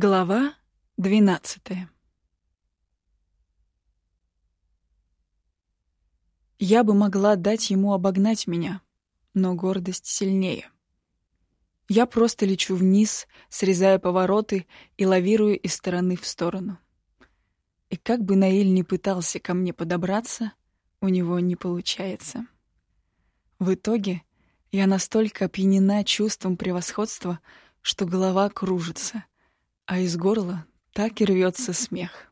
Глава двенадцатая Я бы могла дать ему обогнать меня, но гордость сильнее. Я просто лечу вниз, срезая повороты и лавирую из стороны в сторону. И как бы Наиль не пытался ко мне подобраться, у него не получается. В итоге я настолько опьянена чувством превосходства, что голова кружится, а из горла так и рвется смех.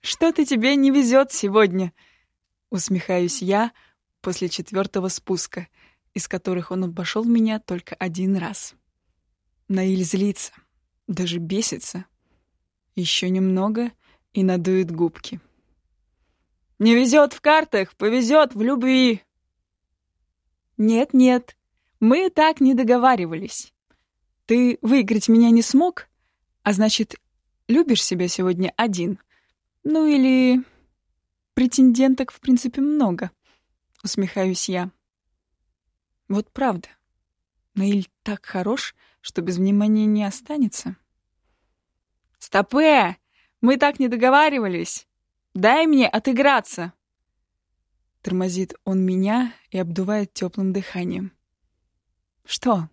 «Что-то тебе не везет сегодня!» — усмехаюсь я после четвертого спуска, из которых он обошел меня только один раз. Наиль злится, даже бесится. Еще немного и надует губки. «Не везет в картах, повезет в любви!» «Нет-нет, мы так не договаривались. Ты выиграть меня не смог, а значит, любишь себя сегодня один. Ну или... Претенденток, в принципе, много», — усмехаюсь я. «Вот правда. Наиль так хорош, что без внимания не останется». «Стопе! Мы так не договаривались! Дай мне отыграться!» Тормозит он меня и обдувает теплым дыханием. «Что,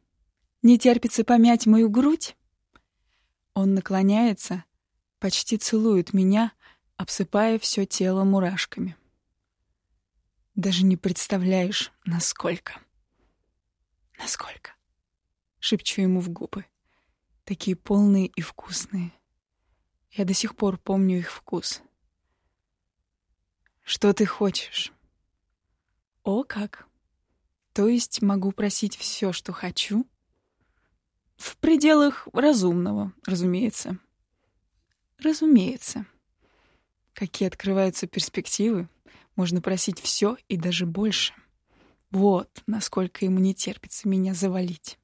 не терпится помять мою грудь?» Он наклоняется, почти целует меня, обсыпая все тело мурашками. Даже не представляешь, насколько. Насколько. Шепчу ему в губы. Такие полные и вкусные. Я до сих пор помню их вкус. Что ты хочешь? О, как! То есть могу просить все, что хочу? В пределах разумного, разумеется. Разумеется. Какие открываются перспективы, можно просить все и даже больше. Вот насколько ему не терпится меня завалить.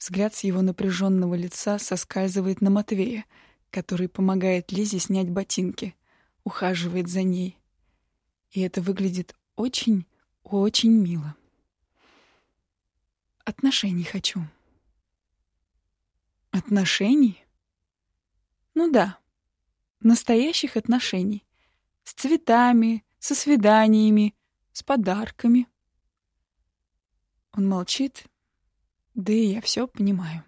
Взгляд с его напряженного лица соскальзывает на Матвея, который помогает Лизе снять ботинки, ухаживает за ней. И это выглядит очень, очень мило. Отношений хочу. Отношений? Ну да, настоящих отношений. С цветами, со свиданиями, с подарками. Он молчит, да и я все понимаю.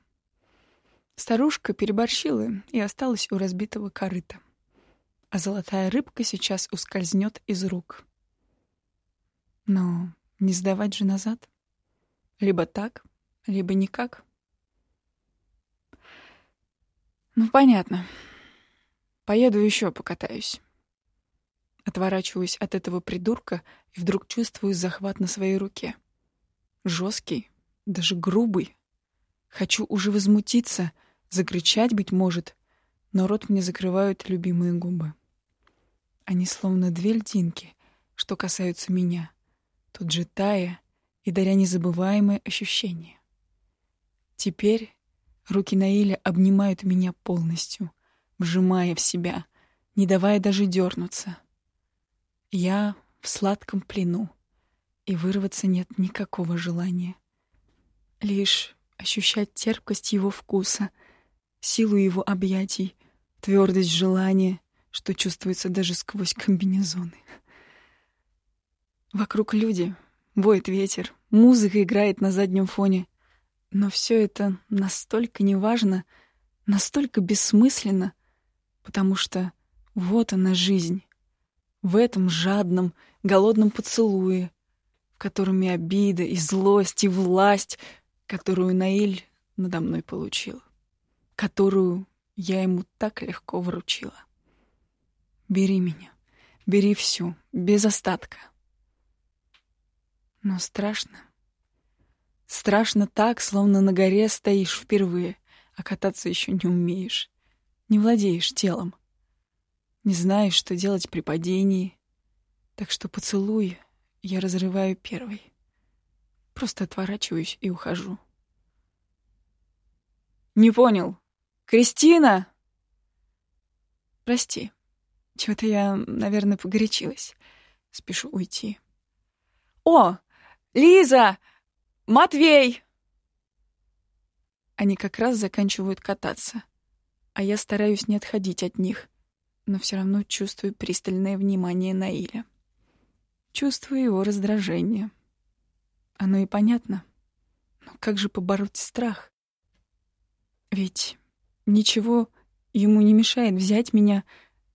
Старушка переборщила и осталась у разбитого корыта. А золотая рыбка сейчас ускользнет из рук. Но не сдавать же назад. Либо так, либо никак. Ну, понятно. Поеду еще покатаюсь. Отворачиваюсь от этого придурка и вдруг чувствую захват на своей руке. Жесткий, даже грубый. Хочу уже возмутиться, закричать, быть может, но рот мне закрывают любимые губы. Они словно две льдинки, что касаются меня, тут же тая и даря незабываемые ощущения. Теперь руки Наиля обнимают меня полностью, вжимая в себя, не давая даже дернуться. Я в сладком плену, и вырваться нет никакого желания. Лишь ощущать терпкость его вкуса, силу его объятий, твердость желания, что чувствуется даже сквозь комбинезоны. Вокруг люди, воет ветер, музыка играет на заднем фоне. Но все это настолько неважно, настолько бессмысленно, потому что вот она жизнь. В этом жадном, голодном поцелуе, в котором и обида, и злость, и власть, которую Наиль надо мной получил, которую я ему так легко вручила. Бери меня, бери всю, без остатка. Но страшно. Страшно так, словно на горе стоишь впервые, а кататься еще не умеешь. Не владеешь телом. Не знаешь, что делать при падении. Так что поцелуй я разрываю первый. Просто отворачиваюсь и ухожу. «Не понял. Кристина!» «Прости. Чего-то я, наверное, погорячилась. Спешу уйти». «О, Лиза! Матвей!» Они как раз заканчивают кататься, а я стараюсь не отходить от них, но все равно чувствую пристальное внимание Наиля. Чувствую его раздражение. Оно и понятно. Но как же побороть страх? Ведь ничего ему не мешает взять меня,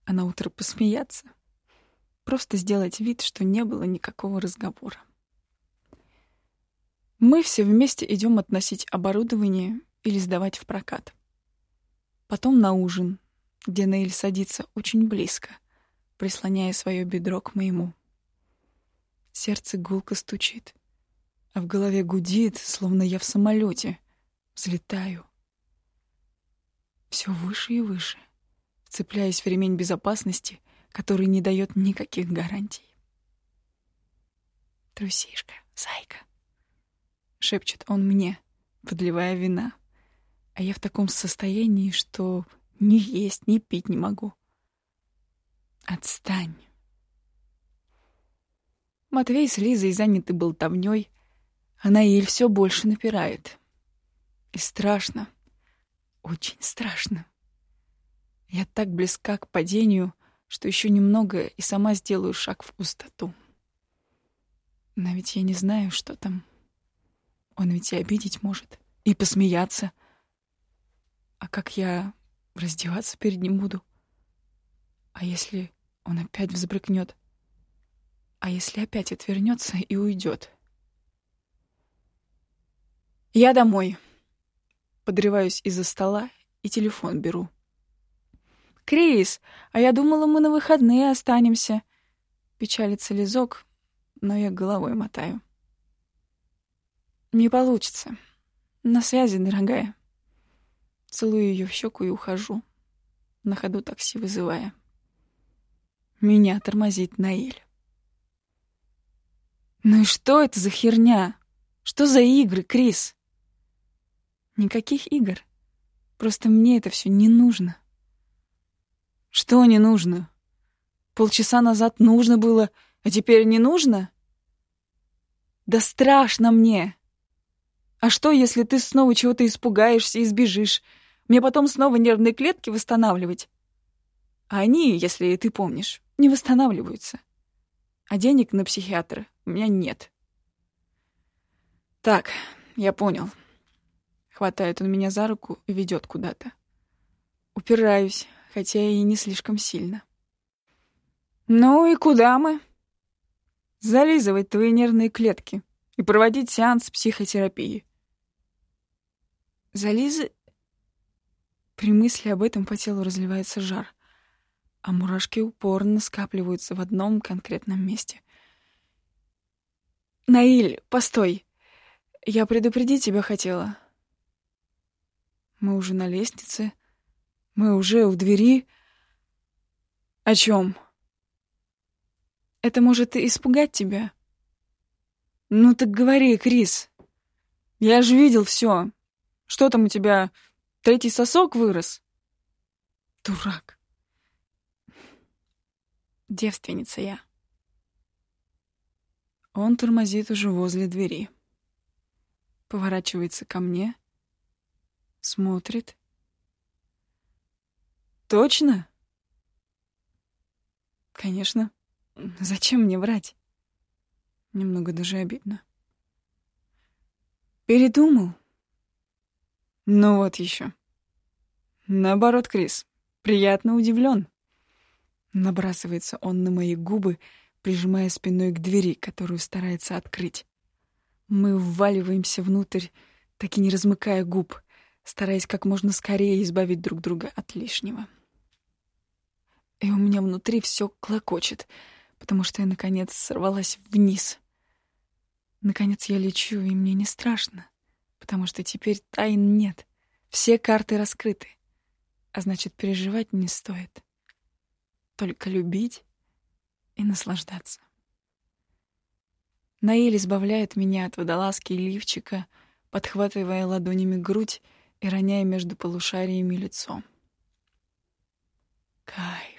а на утро посмеяться. Просто сделать вид, что не было никакого разговора. Мы все вместе идем относить оборудование или сдавать в прокат. Потом на ужин, где Нейль садится очень близко, прислоняя свое бедро к моему. Сердце гулко стучит, а в голове гудит, словно я в самолете. Взлетаю. Все выше и выше, вцепляясь в ремень безопасности, который не дает никаких гарантий. «Трусишка, зайка», — шепчет он мне, подливая вина. А я в таком состоянии, что ни есть, ни пить не могу. Отстань. Матвей с Лизой заняты болтовнёй, а Наиль все больше напирает. И страшно, очень страшно. Я так близка к падению, что еще немного и сама сделаю шаг в пустоту. Но ведь я не знаю, что там. Он ведь и обидеть может, и посмеяться. А как я раздеваться перед ним буду? А если он опять взбрыкнет? А если опять отвернется и уйдет? Я домой. Подрываюсь из-за стола и телефон беру. «Крис, а я думала, мы на выходные останемся». Печалится Лизок, но я головой мотаю. «Не получится. На связи, дорогая». Целую ее в щеку и ухожу, на ходу такси вызывая. Меня тормозит Наиль. «Ну и что это за херня? Что за игры, Крис?» «Никаких игр. Просто мне это все не нужно». Что не нужно? Полчаса назад нужно было, а теперь не нужно? Да страшно мне. А что, если ты снова чего-то испугаешься и сбежишь? Мне потом снова нервные клетки восстанавливать? А они, если ты помнишь, не восстанавливаются. А денег на психиатра у меня нет. Так, я понял. Хватает он меня за руку и ведет куда-то. Упираюсь, хотя и не слишком сильно. «Ну и куда мы?» «Зализывать твои нервные клетки и проводить сеанс психотерапии». «Зализы...» При мысли об этом по телу разливается жар, а мурашки упорно скапливаются в одном конкретном месте. «Наиль, постой! Я предупредить тебя хотела». Мы уже на лестнице, — мы уже у двери. О чем? Это может испугать тебя. Ну так говори, Крис. Я же видел все. Что там у тебя? Третий сосок вырос? Дурак. Девственница я. Он тормозит уже возле двери. Поворачивается ко мне, смотрит Точно? Конечно. Зачем мне врать? Немного даже обидно. Передумал? Ну вот еще. Наоборот, Крис, приятно удивлен. Набрасывается он на мои губы, прижимая спиной к двери, которую старается открыть. Мы вваливаемся внутрь, так и не размыкая губ, стараясь как можно скорее избавить друг друга от лишнего и у меня внутри все клокочет, потому что я, наконец, сорвалась вниз. Наконец я лечу, и мне не страшно, потому что теперь тайн нет. Все карты раскрыты, а значит, переживать не стоит. Только любить и наслаждаться. Наиль избавляет меня от водолазки и лифчика, подхватывая ладонями грудь и роняя между полушариями лицо. Кай.